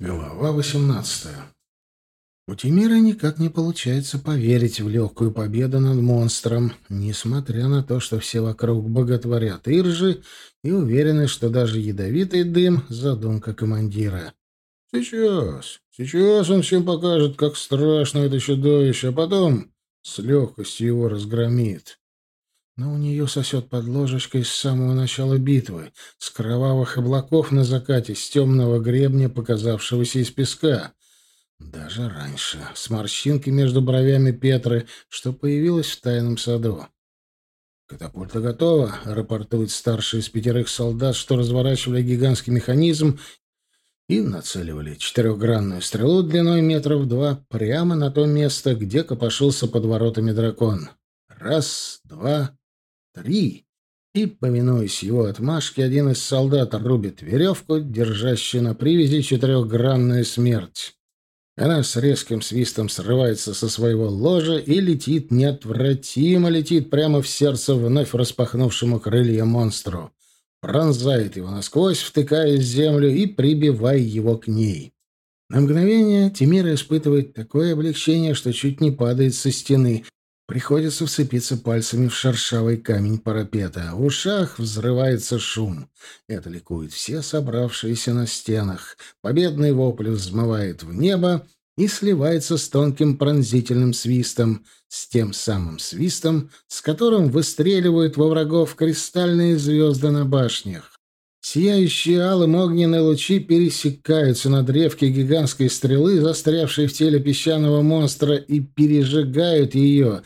Глава 18. У Тимира никак не получается поверить в легкую победу над монстром, несмотря на то, что все вокруг боготворят Иржи и уверены, что даже ядовитый дым — задумка командира. Сейчас, сейчас он всем покажет, как страшно это чудовище, а потом с легкостью его разгромит но у нее сосет под ложечкой с самого начала битвы, с кровавых облаков на закате, с темного гребня, показавшегося из песка. Даже раньше, с морщинкой между бровями Петры, что появилась в тайном саду. «Катапульта готова», — рапортует старший из пятерых солдат, что разворачивали гигантский механизм и нацеливали четырехгранную стрелу длиной метров два прямо на то место, где копошился под воротами дракон. Раз, два, три. И, поминуясь его отмашке, один из солдат рубит веревку, держащую на привязи четырехгранную смерть. Она с резким свистом срывается со своего ложа и летит, неотвратимо летит прямо в сердце вновь распахнувшему крылья монстру. Пронзает его насквозь, втыкая в землю и прибивая его к ней. На мгновение Тимира испытывает такое облегчение, что чуть не падает со стены, Приходится вцепиться пальцами в шершавый камень парапета. В ушах взрывается шум. Это ликуют все собравшиеся на стенах. Победный вопль взмывает в небо и сливается с тонким пронзительным свистом, с тем самым свистом, с которым выстреливают во врагов кристальные звезды на башнях. Сияющие алым огненные лучи пересекаются на древке гигантской стрелы, застрявшей в теле песчаного монстра, и пережигают ее,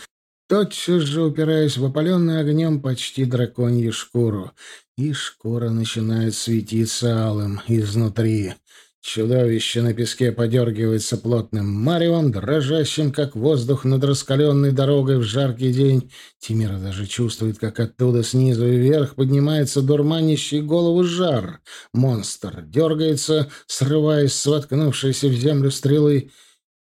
тотчас же упираясь в опаленную огнем почти драконью шкуру. И шкура начинает светиться алым изнутри. Чудовище на песке подергивается плотным маревом, дрожащим, как воздух над раскаленной дорогой в жаркий день. Тимира даже чувствует, как оттуда снизу и вверх поднимается дурманящий голову жар. Монстр дергается, срываясь с воткнувшейся в землю стрелы,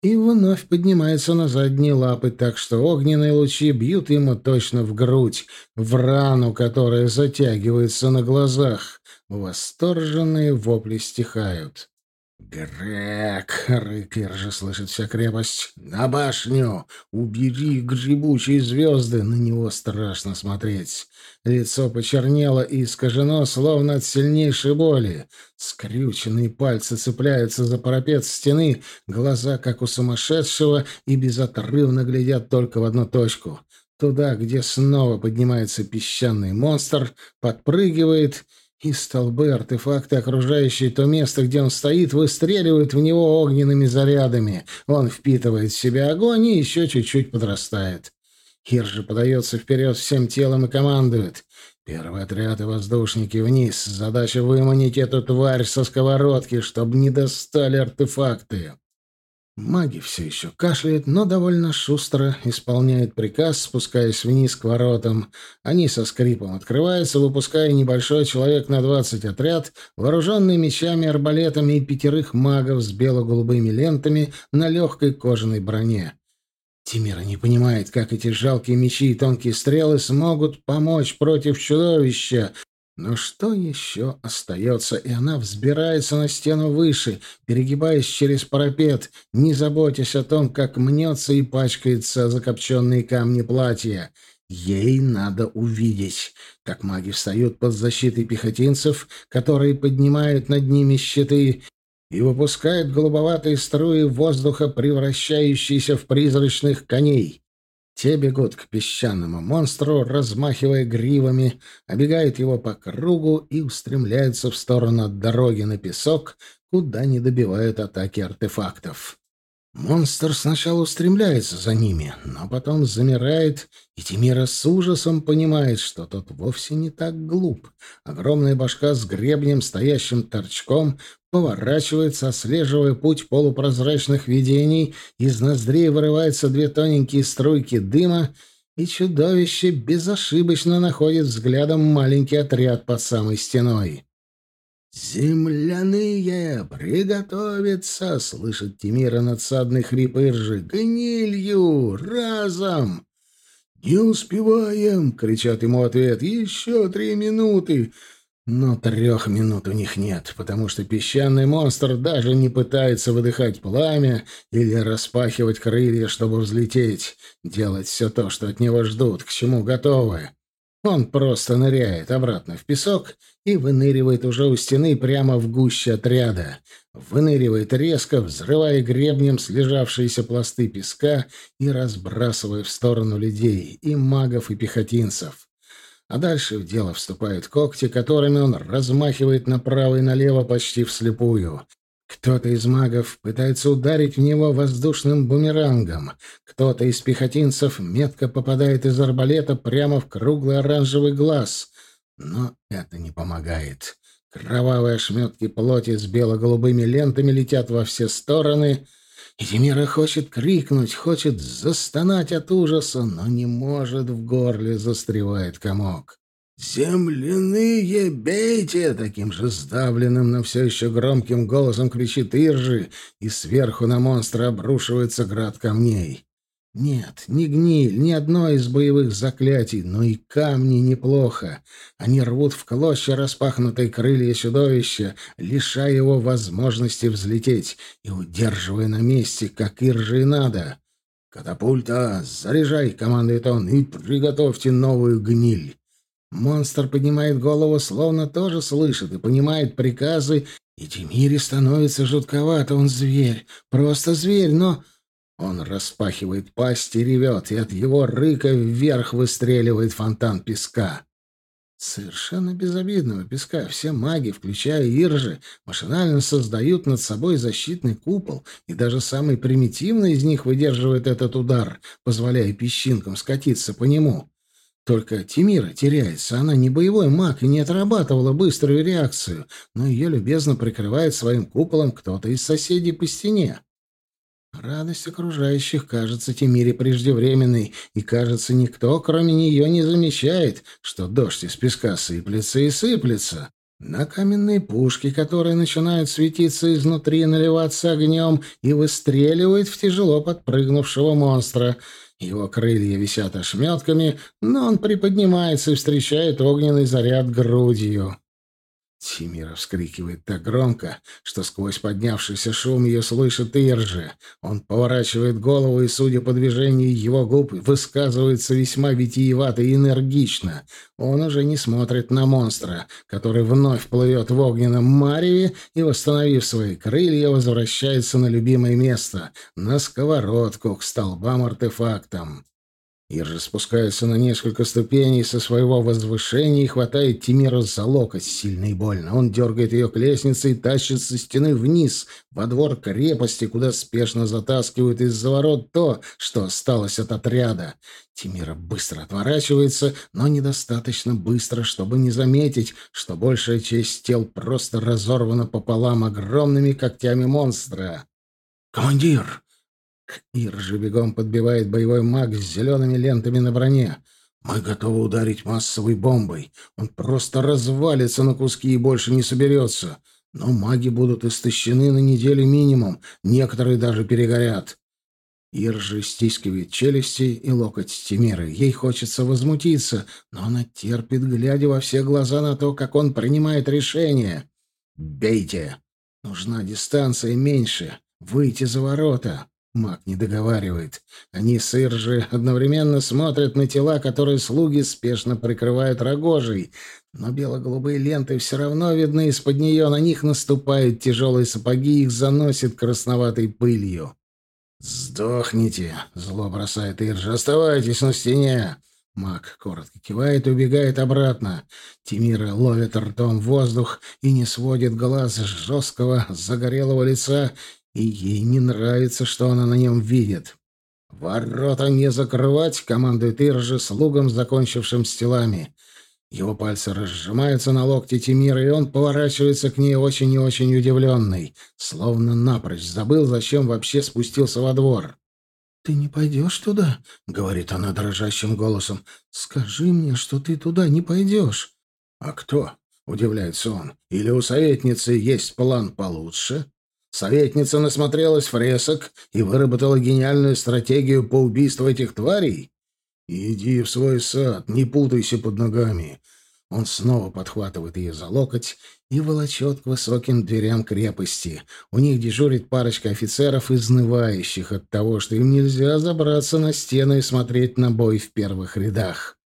и вновь поднимается на задние лапы, так что огненные лучи бьют ему точно в грудь, в рану, которая затягивается на глазах. Восторженные вопли стихают. «Грег!» — рык же слышит вся крепость. «На башню! Убери гребучие звезды!» На него страшно смотреть. Лицо почернело и искажено, словно от сильнейшей боли. Скрюченные пальцы цепляются за парапет стены, глаза, как у сумасшедшего, и безотрывно глядят только в одну точку. Туда, где снова поднимается песчаный монстр, подпрыгивает — и столбы, артефакты, окружающие то место, где он стоит, выстреливают в него огненными зарядами. Он впитывает в себя огонь и еще чуть-чуть подрастает. Хир же подается вперед всем телом и командует. Первый отряд и воздушники вниз. Задача выманить эту тварь со сковородки, чтобы не достали артефакты. Маги все еще кашляют, но довольно шустро исполняют приказ, спускаясь вниз к воротам. Они со скрипом открываются, выпуская небольшой человек на двадцать отряд, вооруженный мечами, арбалетами и пятерых магов с бело-голубыми лентами на легкой кожаной броне. Тимира не понимает, как эти жалкие мечи и тонкие стрелы смогут помочь против чудовища, но что еще остается? И она взбирается на стену выше, перегибаясь через парапет, не заботясь о том, как мнется и пачкается закопченные камни платья. Ей надо увидеть, как маги встают под защитой пехотинцев, которые поднимают над ними щиты, и выпускают голубоватые струи воздуха, превращающиеся в призрачных коней. Те бегут к песчаному монстру, размахивая гривами, обегают его по кругу и устремляются в сторону от дороги на песок, куда не добивают атаки артефактов. Монстр сначала устремляется за ними, но потом замирает, и Тимира с ужасом понимает, что тот вовсе не так глуп. Огромная башка с гребнем, стоящим торчком, поворачивается, отслеживая путь полупрозрачных видений, из ноздрей вырываются две тоненькие струйки дыма, и чудовище безошибочно находит взглядом маленький отряд под самой стеной. «Земляные! Приготовиться!» — слышит Тимира надсадный хрип Иржи. «Гнилью! Разом!» «Не успеваем!» — кричат ему ответ. «Еще три минуты!» Но трех минут у них нет, потому что песчаный монстр даже не пытается выдыхать пламя или распахивать крылья, чтобы взлететь, делать все то, что от него ждут, к чему готовы. Он просто ныряет обратно в песок и выныривает уже у стены прямо в гуще отряда. Выныривает резко, взрывая гребнем слежавшиеся пласты песка и разбрасывая в сторону людей, и магов, и пехотинцев. А дальше в дело вступают когти, которыми он размахивает направо и налево почти вслепую. Кто-то из магов пытается ударить в него воздушным бумерангом. Кто-то из пехотинцев метко попадает из арбалета прямо в круглый оранжевый глаз. Но это не помогает. Кровавые ошметки плоти с бело-голубыми лентами летят во все стороны — и Демира хочет крикнуть, хочет застонать от ужаса, но не может, в горле застревает комок. «Земляные, бейте!» — таким же сдавленным, но все еще громким голосом кричит Иржи, и сверху на монстра обрушивается град камней. Нет, ни гниль, ни одно из боевых заклятий, но и камни неплохо. Они рвут в клочья распахнутые крылья чудовища, лишая его возможности взлететь и удерживая на месте, как иржи и надо. «Катапульта! Заряжай!» — командует он, — «и приготовьте новую гниль!» Монстр поднимает голову, словно тоже слышит и понимает приказы, и Тимире становится жутковато. Он зверь, просто зверь, но... Он распахивает пасть и ревет, и от его рыка вверх выстреливает фонтан песка. Совершенно безобидного песка. Все маги, включая Иржи, машинально создают над собой защитный купол, и даже самый примитивный из них выдерживает этот удар, позволяя песчинкам скатиться по нему. Только Тимира теряется. Она не боевой маг и не отрабатывала быструю реакцию, но ее любезно прикрывает своим куполом кто-то из соседей по стене. Радость окружающих кажется Тимире преждевременной, и, кажется, никто, кроме нее, не замечает, что дождь из песка сыплется и сыплется. На каменные пушки, которые начинают светиться изнутри, наливаться огнем и выстреливают в тяжело подпрыгнувшего монстра. Его крылья висят ошметками, но он приподнимается и встречает огненный заряд грудью. Тимира вскрикивает так громко, что сквозь поднявшийся шум ее слышит Иржи. Он поворачивает голову и, судя по движению его губ, высказывается весьма витиевато и энергично. Он уже не смотрит на монстра, который вновь плывет в огненном мареве и, восстановив свои крылья, возвращается на любимое место — на сковородку к столбам-артефактам. Иржи спускается на несколько ступеней со своего возвышения и хватает Тимира за локоть сильно и больно. Он дергает ее к лестнице и тащит со стены вниз, во двор крепости, куда спешно затаскивают из-за ворот то, что осталось от отряда. Тимира быстро отворачивается, но недостаточно быстро, чтобы не заметить, что большая часть тел просто разорвана пополам огромными когтями монстра. «Командир!» Ир же бегом подбивает боевой маг с зелеными лентами на броне. Мы готовы ударить массовой бомбой. Он просто развалится на куски и больше не соберется. Но маги будут истощены на неделю минимум, некоторые даже перегорят. Ир же стискивает челюсти и локоть Тимиры. Ей хочется возмутиться, но она терпит, глядя во все глаза на то, как он принимает решение. «Бейте! Нужна дистанция меньше. Выйти за ворота. Маг не договаривает. Они с Иржи одновременно смотрят на тела, которые слуги спешно прикрывают рогожей, но бело-голубые ленты все равно видны из-под нее, на них наступают тяжелые сапоги, их заносит красноватой пылью. «Сдохните!» — зло бросает Иржи. «Оставайтесь на стене!» Маг коротко кивает и убегает обратно. Тимира ловит ртом воздух и не сводит глаз с жесткого, загорелого лица и ей не нравится, что она на нем видит. «Ворота не закрывать!» — командует Иржи слугам, закончившим с телами. Его пальцы разжимаются на локте Тимира, и он поворачивается к ней очень и очень удивленный, словно напрочь забыл, зачем вообще спустился во двор. «Ты не пойдешь туда?» — говорит она дрожащим голосом. «Скажи мне, что ты туда не пойдешь». «А кто?» — удивляется он. «Или у советницы есть план получше?» Советница насмотрелась фресок и выработала гениальную стратегию по убийству этих тварей? Иди в свой сад, не путайся под ногами. Он снова подхватывает ее за локоть и волочет к высоким дверям крепости. У них дежурит парочка офицеров, изнывающих от того, что им нельзя забраться на стену и смотреть на бой в первых рядах.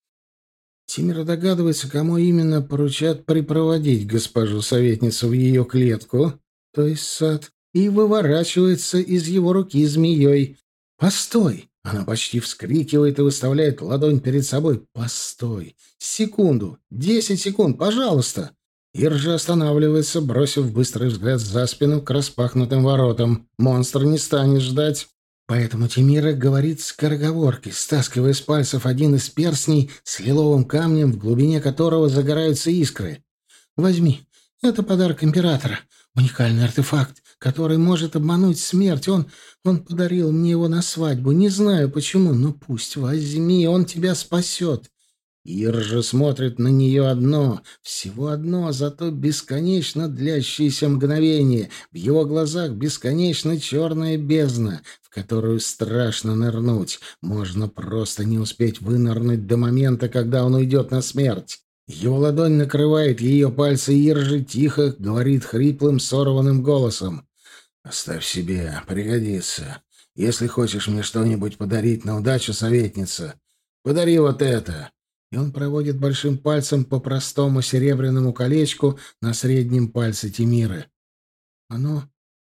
Тимир догадывается, кому именно поручат припроводить госпожу-советницу в ее клетку, то есть сад, и выворачивается из его руки змеей. «Постой!» Она почти вскрикивает и выставляет ладонь перед собой. «Постой! Секунду! Десять секунд! Пожалуйста!» Иржа останавливается, бросив быстрый взгляд за спину к распахнутым воротам. Монстр не станет ждать. Поэтому Тимира говорит скороговоркой, стаскивая с пальцев один из перстней с лиловым камнем, в глубине которого загораются искры. «Возьми. Это подарок императора. Уникальный артефакт, который может обмануть смерть. Он... он подарил мне его на свадьбу. Не знаю почему, но пусть возьми, он тебя спасет. Ир же смотрит на нее одно, всего одно, зато бесконечно длящееся мгновение. В его глазах бесконечно черная бездна, в которую страшно нырнуть. Можно просто не успеть вынырнуть до момента, когда он уйдет на смерть. Его ладонь накрывает ее пальцы, и Иржи тихо говорит хриплым, сорванным голосом. «Оставь себе, пригодится. Если хочешь мне что-нибудь подарить на удачу, советница, подари вот это». И он проводит большим пальцем по простому серебряному колечку на среднем пальце Тимиры. «Оно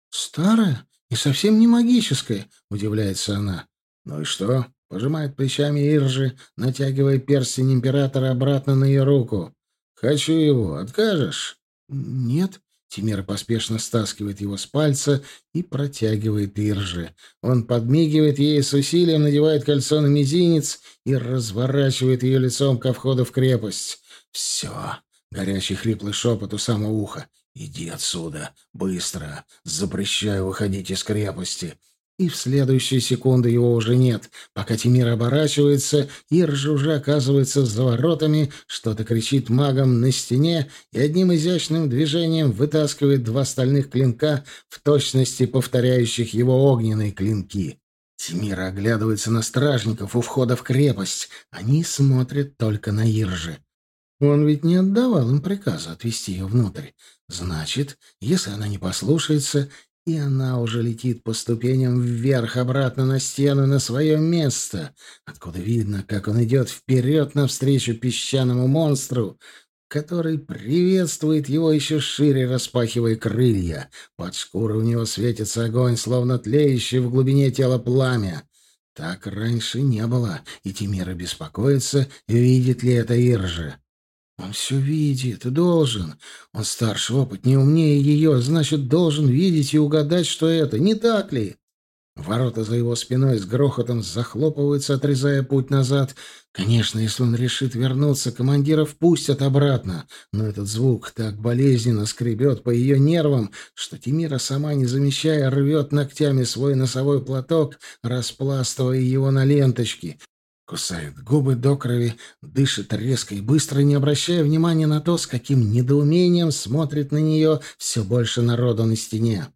старое и совсем не магическое», — удивляется она. «Ну и что?» Пожимает плечами Иржи, натягивая перстень императора обратно на ее руку. «Хочу его. Откажешь?» «Нет». Тимир поспешно стаскивает его с пальца и протягивает Иржи. Он подмигивает ей с усилием, надевает кольцо на мизинец и разворачивает ее лицом ко входу в крепость. «Все!» — горячий хриплый шепот у самого уха. «Иди отсюда! Быстро! Запрещаю выходить из крепости! И в следующую секунду его уже нет. Пока Тимир оборачивается, Иржа уже оказывается за воротами, что-то кричит магом на стене и одним изящным движением вытаскивает два стальных клинка, в точности повторяющих его огненные клинки. Тимир оглядывается на стражников у входа в крепость. Они смотрят только на Иржи. Он ведь не отдавал им приказа отвести ее внутрь. Значит, если она не послушается, и она уже летит по ступеням вверх, обратно на стену, на свое место, откуда видно, как он идет вперед навстречу песчаному монстру, который приветствует его еще шире, распахивая крылья. Под шкурой у него светится огонь, словно тлеющий в глубине тела пламя. Так раньше не было, и Тимира беспокоится, видит ли это Иржа. Он все видит, должен. Он старше, опытнее, умнее ее, значит, должен видеть и угадать, что это. Не так ли? Ворота за его спиной с грохотом захлопываются, отрезая путь назад. Конечно, если он решит вернуться, командира впустят обратно. Но этот звук так болезненно скребет по ее нервам, что Тимира, сама не замечая, рвет ногтями свой носовой платок, распластывая его на ленточки. Кусает губы до крови, дышит резко и быстро, не обращая внимания на то, с каким недоумением смотрит на нее все больше народу на стене.